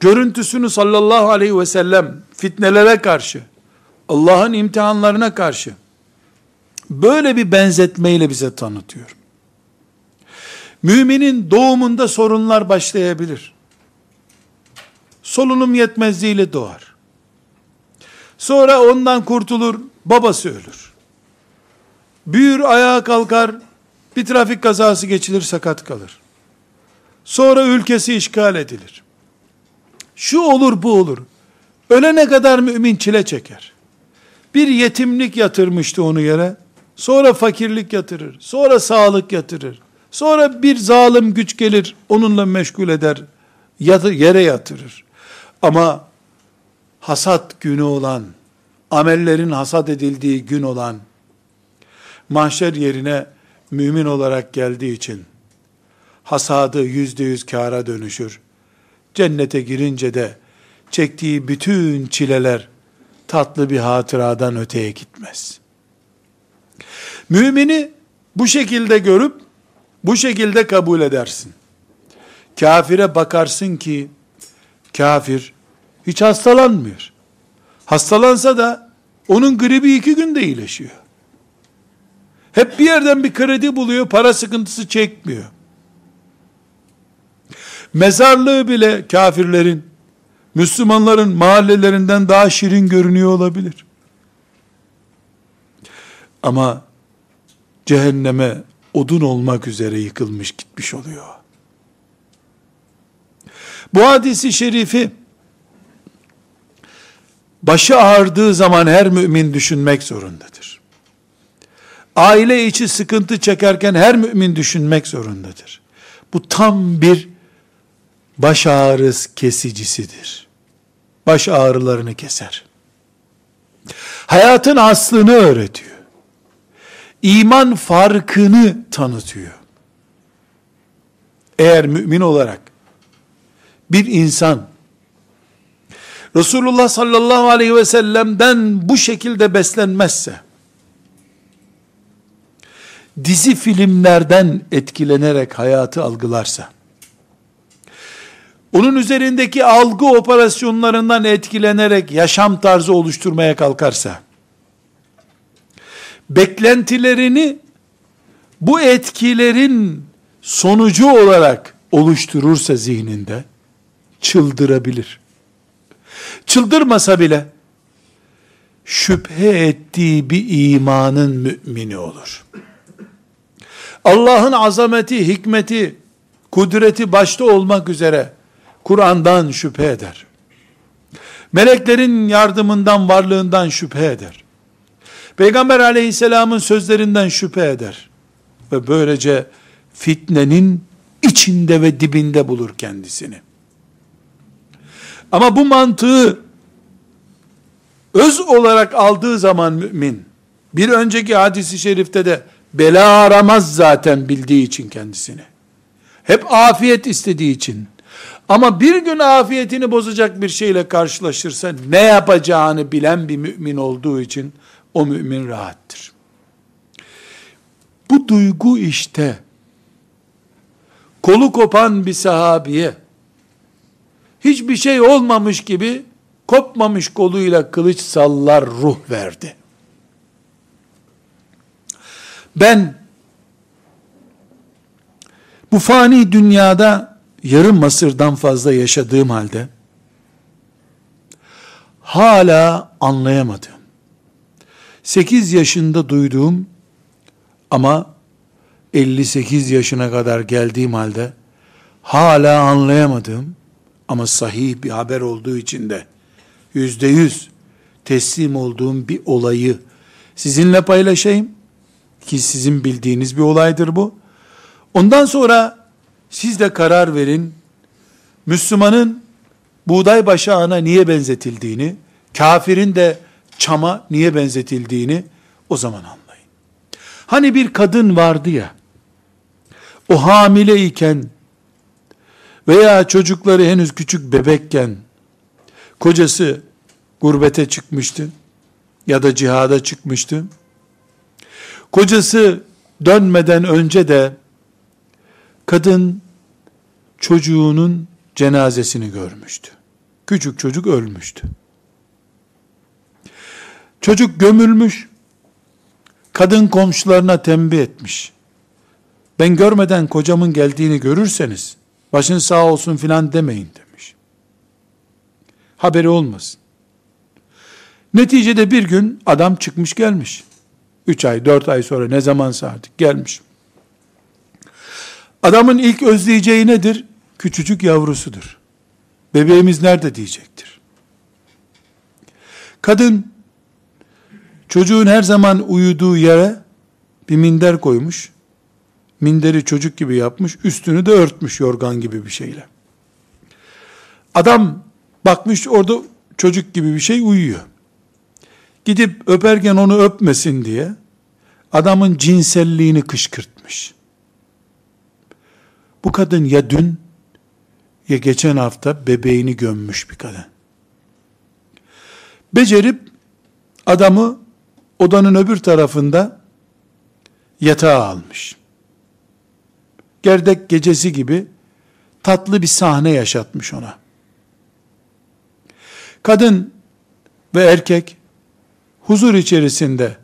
görüntüsünü sallallahu aleyhi ve sellem fitnelere karşı, Allah'ın imtihanlarına karşı böyle bir benzetmeyle bize tanıtıyor. Müminin doğumunda sorunlar başlayabilir. Solunum yetmezliğiyle doğar. Sonra ondan kurtulur, babası ölür. Büyür ayağa kalkar, bir trafik kazası geçilir, sakat kalır. Sonra ülkesi işgal edilir. Şu olur bu olur. Ölene kadar mümin çile çeker. Bir yetimlik yatırmıştı onu yere. Sonra fakirlik yatırır. Sonra sağlık yatırır. Sonra bir zalim güç gelir, onunla meşgul eder, yere yatırır. Ama hasat günü olan, amellerin hasat edildiği gün olan, mahşer yerine mümin olarak geldiği için, hasadı yüzde yüz kâra dönüşür. Cennete girince de, çektiği bütün çileler, tatlı bir hatıradan öteye gitmez. Mümini bu şekilde görüp, bu şekilde kabul edersin. Kafire bakarsın ki, kafir hiç hastalanmıyor. Hastalansa da onun gribi iki günde iyileşiyor. Hep bir yerden bir kredi buluyor, para sıkıntısı çekmiyor. Mezarlığı bile kafirlerin, Müslümanların mahallelerinden daha şirin görünüyor olabilir. Ama cehenneme odun olmak üzere yıkılmış gitmiş oluyor. Bu hadisi şerifi başı ağrıdığı zaman her mümin düşünmek zorundadır. Aile içi sıkıntı çekerken her mümin düşünmek zorundadır. Bu tam bir baş ağrıs kesicisidir. Baş ağrılarını keser. Hayatın aslını öğretiyor. İman farkını tanıtıyor. Eğer mümin olarak bir insan. Resulullah sallallahu aleyhi ve sellem'den bu şekilde beslenmezse, dizi filmlerden etkilenerek hayatı algılarsa, onun üzerindeki algı operasyonlarından etkilenerek yaşam tarzı oluşturmaya kalkarsa, beklentilerini bu etkilerin sonucu olarak oluşturursa zihninde, çıldırabilir. Çıldırmasa bile, şüphe ettiği bir imanın mümini olur. Allah'ın azameti, hikmeti, kudreti başta olmak üzere, Kur'an'dan şüphe eder. Meleklerin yardımından, varlığından şüphe eder. Peygamber aleyhisselamın sözlerinden şüphe eder. Ve böylece fitnenin içinde ve dibinde bulur kendisini. Ama bu mantığı öz olarak aldığı zaman mümin, bir önceki hadisi şerifte de bela aramaz zaten bildiği için kendisini. Hep afiyet istediği için, ama bir gün afiyetini bozacak bir şeyle karşılaşırsa ne yapacağını bilen bir mümin olduğu için o mümin rahattır. Bu duygu işte kolu kopan bir sahabiye hiçbir şey olmamış gibi kopmamış koluyla kılıç sallar ruh verdi. Ben bu fani dünyada yarım asırdan fazla yaşadığım halde hala anlayamadım. 8 yaşında duyduğum ama 58 yaşına kadar geldiğim halde hala anlayamadığım ama sahih bir haber olduğu için de yüzde yüz teslim olduğum bir olayı sizinle paylaşayım ki sizin bildiğiniz bir olaydır bu. Ondan sonra siz de karar verin. Müslümanın buğday başağına niye benzetildiğini, kafirin de çama niye benzetildiğini o zaman anlayın. Hani bir kadın vardı ya, o hamile iken veya çocukları henüz küçük bebekken kocası gurbete çıkmıştı ya da cihada çıkmıştı. Kocası dönmeden önce de kadın çocuğunun cenazesini görmüştü. Küçük çocuk ölmüştü. Çocuk gömülmüş. Kadın komşularına tembih etmiş. Ben görmeden kocamın geldiğini görürseniz başın sağ olsun filan demeyin demiş. Haberi olmasın. Neticede bir gün adam çıkmış gelmiş. Üç ay, dört ay sonra ne zamansa artık gelmiş. Adamın ilk özleyeceği nedir? Küçücük yavrusudur. Bebeğimiz nerede diyecektir. Kadın çocuğun her zaman uyuduğu yere bir minder koymuş. Minderi çocuk gibi yapmış, üstünü de örtmüş yorgan gibi bir şeyle. Adam bakmış orada çocuk gibi bir şey uyuyor. Gidip öperken onu öpmesin diye adamın cinselliğini kışkırtmış. Bu kadın ya dün ya geçen hafta bebeğini gömmüş bir kadın. Becerip adamı odanın öbür tarafında yatağa almış. Gerdek gecesi gibi tatlı bir sahne yaşatmış ona. Kadın ve erkek huzur içerisinde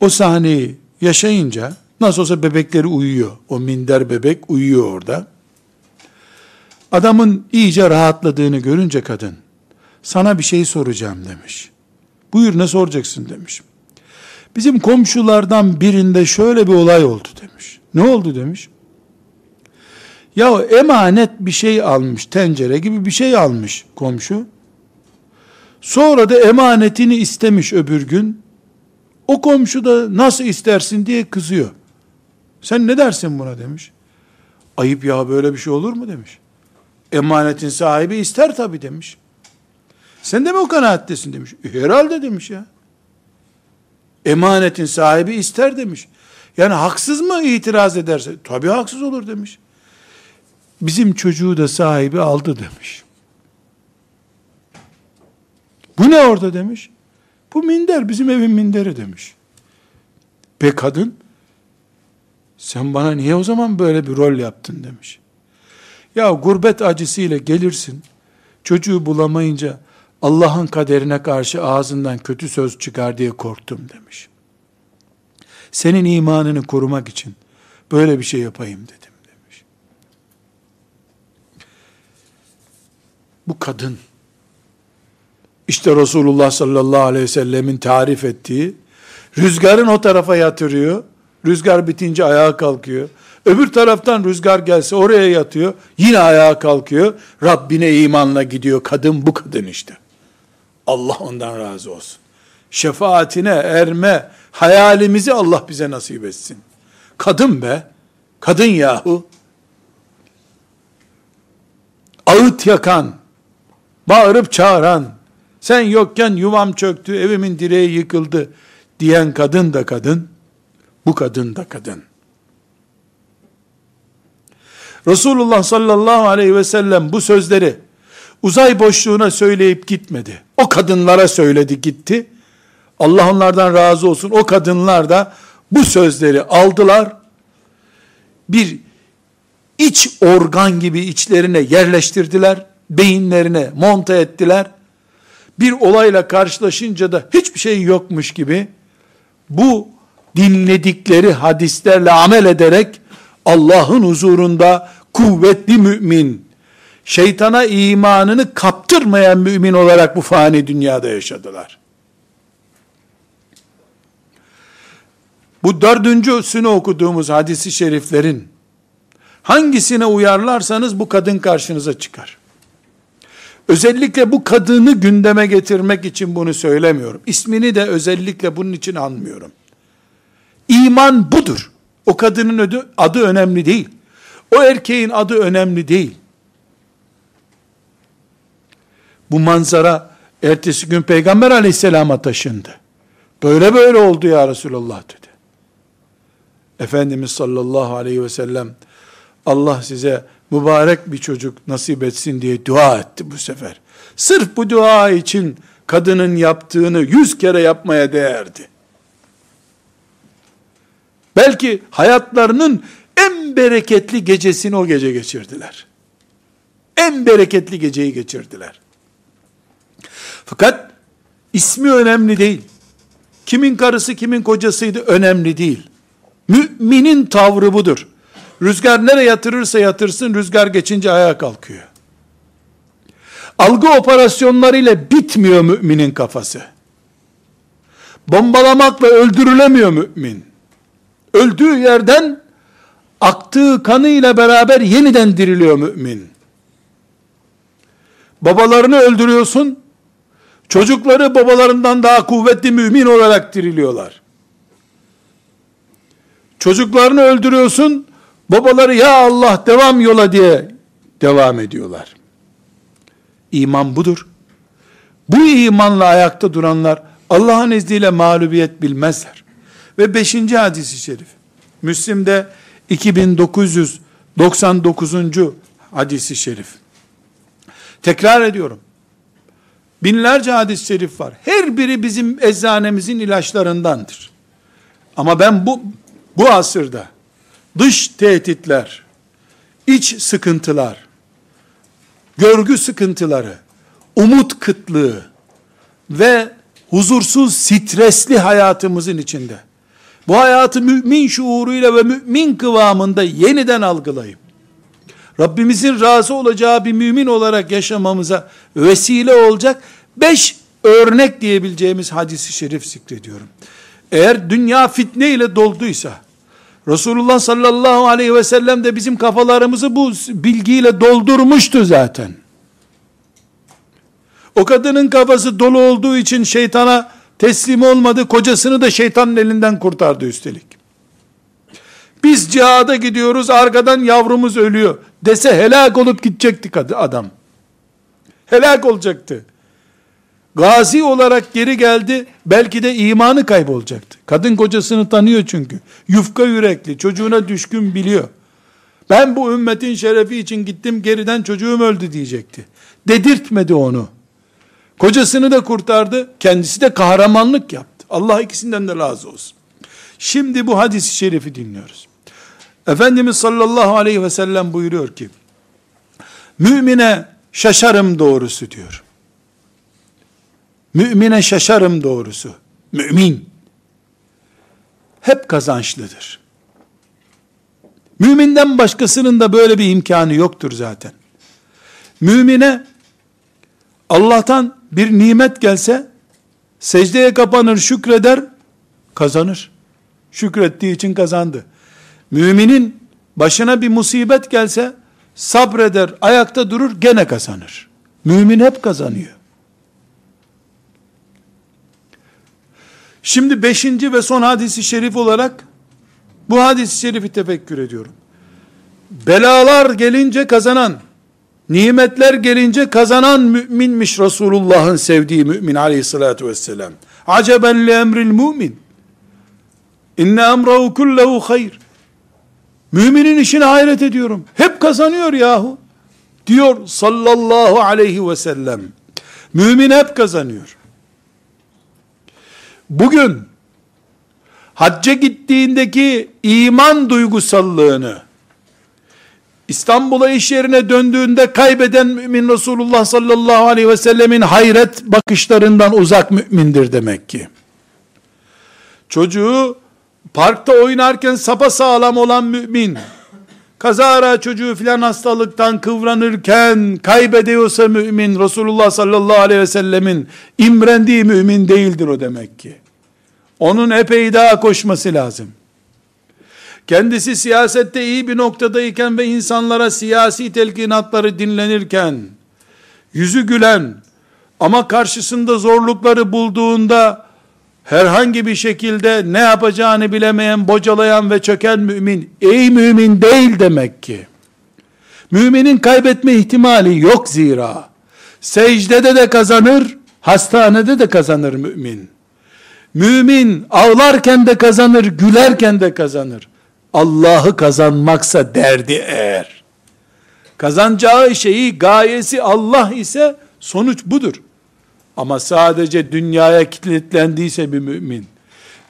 o sahneyi yaşayınca nasıl olsa bebekleri uyuyor. O minder bebek uyuyor orada. Adamın iyice rahatladığını görünce kadın sana bir şey soracağım demiş. Buyur ne soracaksın demiş. Bizim komşulardan birinde şöyle bir olay oldu demiş. Ne oldu demiş. Ya emanet bir şey almış, tencere gibi bir şey almış komşu. Sonra da emanetini istemiş öbür gün. O komşu da nasıl istersin diye kızıyor. Sen ne dersin buna demiş. Ayıp ya böyle bir şey olur mu demiş. Emanetin sahibi ister tabi demiş. Sen de mi o kanaattesin demiş. E, herhalde demiş ya. Emanetin sahibi ister demiş. Yani haksız mı itiraz ederse? Tabi haksız olur demiş. Bizim çocuğu da sahibi aldı demiş. Bu ne orada demiş. Bu minder bizim evin minderi demiş. Be kadın sen bana niye o zaman böyle bir rol yaptın demiş. Ya gurbet acısıyla gelirsin. Çocuğu bulamayınca Allah'ın kaderine karşı ağzından kötü söz çıkar diye korktum demiş. Senin imanını korumak için böyle bir şey yapayım dedim demiş. Bu kadın işte Resulullah sallallahu aleyhi ve sellemin tarif ettiği, rüzgarın o tarafa yatırıyor, rüzgar bitince ayağa kalkıyor. Öbür taraftan rüzgar gelse oraya yatıyor, yine ayağa kalkıyor, Rabbine imanla gidiyor. Kadın bu kadın işte. Allah ondan razı olsun. Şefaatine erme hayalimizi Allah bize nasip etsin. Kadın be, kadın yahu. Ağıt yakan, bağırıp çağıran, sen yokken yuvam çöktü, evimin direği yıkıldı diyen kadın da kadın, bu kadın da kadın. Resulullah sallallahu aleyhi ve sellem bu sözleri uzay boşluğuna söyleyip gitmedi. O kadınlara söyledi gitti. Allah onlardan razı olsun. O kadınlar da bu sözleri aldılar. Bir iç organ gibi içlerine yerleştirdiler. Beyinlerine monte ettiler bir olayla karşılaşınca da hiçbir şey yokmuş gibi bu dinledikleri hadislerle amel ederek Allah'ın huzurunda kuvvetli mümin, şeytana imanını kaptırmayan mümin olarak bu fani dünyada yaşadılar. Bu dördüncüsünü okuduğumuz hadisi şeriflerin hangisine uyarlarsanız bu kadın karşınıza çıkar. Özellikle bu kadını gündeme getirmek için bunu söylemiyorum. İsmini de özellikle bunun için anmıyorum. İman budur. O kadının adı, adı önemli değil. O erkeğin adı önemli değil. Bu manzara ertesi gün Peygamber aleyhisselama taşındı. Böyle böyle oldu ya Resulallah dedi. Efendimiz sallallahu aleyhi ve sellem Allah size mübarek bir çocuk nasip etsin diye dua etti bu sefer. Sırf bu dua için kadının yaptığını yüz kere yapmaya değerdi. Belki hayatlarının en bereketli gecesini o gece geçirdiler. En bereketli geceyi geçirdiler. Fakat ismi önemli değil. Kimin karısı kimin kocasıydı önemli değil. Müminin tavrı budur. Rüzgar nereye yatırırsa yatırsın rüzgar geçince ayağa kalkıyor. Algı operasyonlarıyla bitmiyor müminin kafası. Bombalamakla öldürülemiyor mümin. Öldüğü yerden aktığı kanıyla beraber yeniden diriliyor mümin. Babalarını öldürüyorsun, çocukları babalarından daha kuvvetli mümin olarak diriliyorlar. Çocuklarını öldürüyorsun, babaları ya Allah devam yola diye devam ediyorlar. İman budur. Bu imanla ayakta duranlar Allah'ın izniyle mağlubiyet bilmezler. Ve beşinci hadisi şerif. Müslim'de 2999. hadisi şerif. Tekrar ediyorum. Binlerce hadis-i şerif var. Her biri bizim eczanemizin ilaçlarındandır. Ama ben bu bu asırda dış tehditler, iç sıkıntılar, görgü sıkıntıları, umut kıtlığı ve huzursuz, stresli hayatımızın içinde bu hayatı mümin şuuruyla ve mümin kıvamında yeniden algılayıp Rabbimizin razı olacağı bir mümin olarak yaşamamıza vesile olacak beş örnek diyebileceğimiz hadisi şerif zikrediyorum. Eğer dünya fitne ile dolduysa, Resulullah sallallahu aleyhi ve sellem de bizim kafalarımızı bu bilgiyle doldurmuştu zaten. O kadının kafası dolu olduğu için şeytana teslim olmadı, kocasını da şeytanın elinden kurtardı üstelik. Biz cihada gidiyoruz, arkadan yavrumuz ölüyor dese helak olup gidecekti adam. Helak olacaktı. Gazi olarak geri geldi, belki de imanı kaybolacaktı. Kadın kocasını tanıyor çünkü. Yufka yürekli, çocuğuna düşkün biliyor. Ben bu ümmetin şerefi için gittim, geriden çocuğum öldü diyecekti. Dedirtmedi onu. Kocasını da kurtardı, kendisi de kahramanlık yaptı. Allah ikisinden de razı olsun. Şimdi bu hadisi şerifi dinliyoruz. Efendimiz sallallahu aleyhi ve sellem buyuruyor ki, mümine şaşarım doğrusu diyor. Mümine şaşarım doğrusu. Mümin hep kazançlıdır. Müminden başkasının da böyle bir imkanı yoktur zaten. Mümine Allah'tan bir nimet gelse secdeye kapanır şükreder kazanır. Şükrettiği için kazandı. Müminin başına bir musibet gelse sabreder, ayakta durur, gene kazanır. Mümin hep kazanıyor. Şimdi beşinci ve son hadisi şerif olarak bu hadisi şerifi tefekkür ediyorum. Belalar gelince kazanan, nimetler gelince kazanan müminmiş Resulullah'ın sevdiği mümin aleyhissalatü vesselam. Aceben li emril mümin. İnne emrahu kullehu hayr. Müminin işine hayret ediyorum. Hep kazanıyor yahu. Diyor sallallahu aleyhi ve sellem. Mümin hep kazanıyor. Bugün hacca gittiğindeki iman duygusallığını İstanbul'a iş yerine döndüğünde kaybeden mümin Resulullah sallallahu aleyhi ve sellemin hayret bakışlarından uzak mümindir demek ki. Çocuğu parkta oynarken sapa sağlam olan mümin, kazara çocuğu filan hastalıktan kıvranırken kaybediyorsa mümin, Resulullah sallallahu aleyhi ve sellemin imrendiği mümin değildir o demek ki. Onun epey daha koşması lazım. Kendisi siyasette iyi bir noktadayken ve insanlara siyasi telkinatları dinlenirken, yüzü gülen ama karşısında zorlukları bulduğunda herhangi bir şekilde ne yapacağını bilemeyen, bocalayan ve çöken mümin, ey mümin değil demek ki. Müminin kaybetme ihtimali yok zira. Secdede de kazanır, hastanede de kazanır mümin. Mümin ağlarken de kazanır, gülerken de kazanır. Allah'ı kazanmaksa derdi eğer. Kazanacağı şeyi, gayesi Allah ise sonuç budur. Ama sadece dünyaya kilitlendiyse bir mümin,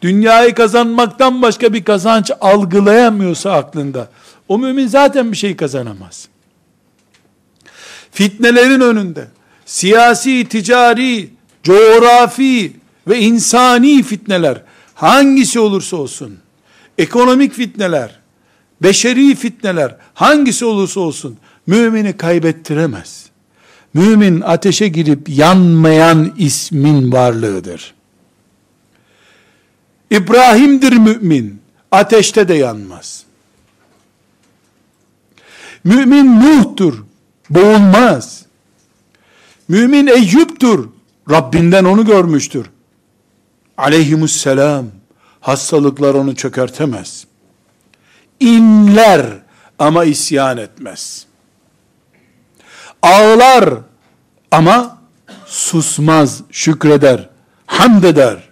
dünyayı kazanmaktan başka bir kazanç algılayamıyorsa aklında, o mümin zaten bir şey kazanamaz. Fitnelerin önünde, siyasi, ticari, coğrafi ve insani fitneler hangisi olursa olsun, ekonomik fitneler, beşeri fitneler hangisi olursa olsun mümini kaybettiremez. Mümin ateşe girip yanmayan ismin varlığıdır. İbrahim'dir mümin, ateşte de yanmaz. Mümin Nuh'tur, boğulmaz. Mümin Eyyub'tur, Rabbinden onu görmüştür. Aleyhimusselam, hastalıklar onu çökertemez. İnler ama isyan etmez. Ağlar ama susmaz, şükreder, hamd eder,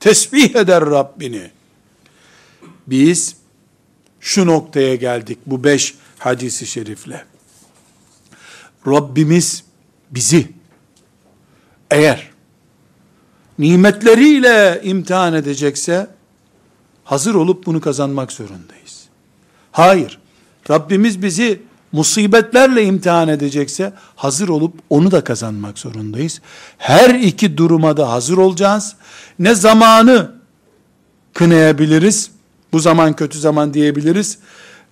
tesbih eder Rabbini. Biz şu noktaya geldik bu beş hadisi şerifle. Rabbimiz bizi eğer nimetleriyle imtihan edecekse hazır olup bunu kazanmak zorundayız. Hayır. Rabbimiz bizi musibetlerle imtihan edecekse hazır olup onu da kazanmak zorundayız. Her iki duruma da hazır olacağız. Ne zamanı kınayabiliriz, bu zaman kötü zaman diyebiliriz.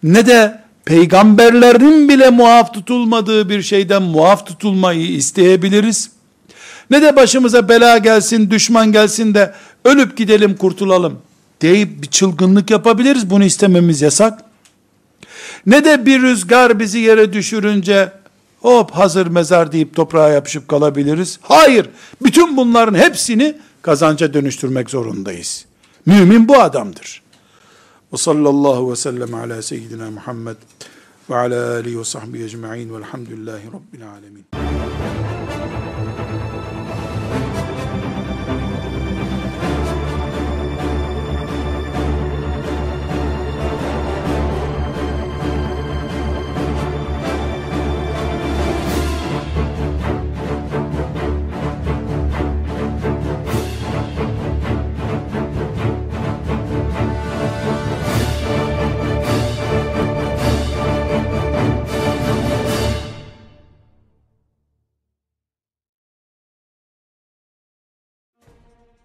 Ne de peygamberlerin bile muaf tutulmadığı bir şeyden muaf tutulmayı isteyebiliriz. Ne de başımıza bela gelsin, düşman gelsin de ölüp gidelim kurtulalım deyip bir çılgınlık yapabiliriz. Bunu istememiz yasak. Ne de bir rüzgar bizi yere düşürünce hop hazır mezar deyip toprağa yapışıp kalabiliriz. Hayır. Bütün bunların hepsini kazanca dönüştürmek zorundayız. Mümin bu adamdır. Ve sallallahu ve sellem ala seyyidina Muhammed ve ala alihi ve sahbihi ecma'in velhamdülillahi rabbil alemin.